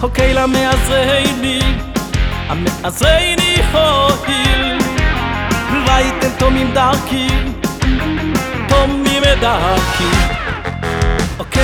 חוקי למעזרני, המעזרני הועיל, והייתם תומים דרכי, תומים את דרכי.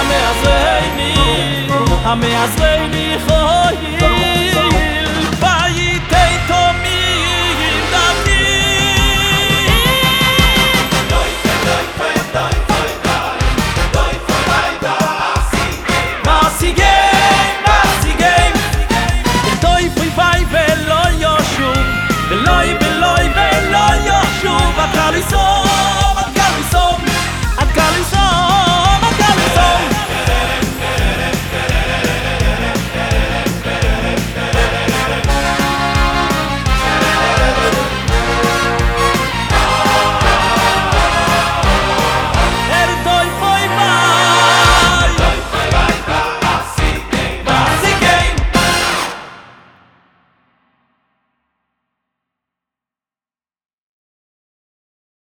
Ame azrei ni, ame azrei